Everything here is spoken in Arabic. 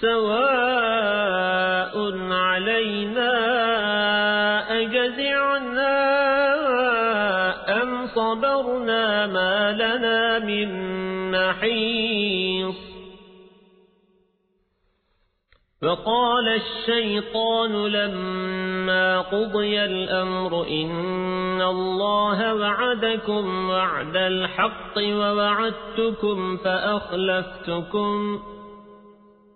سواء علينا أجزعنا أم صبرنا ما لنا من محيص فقال الشيطان لما قضي الأمر إن الله وعدكم وعد الحق ووعدتكم فأخلفتكم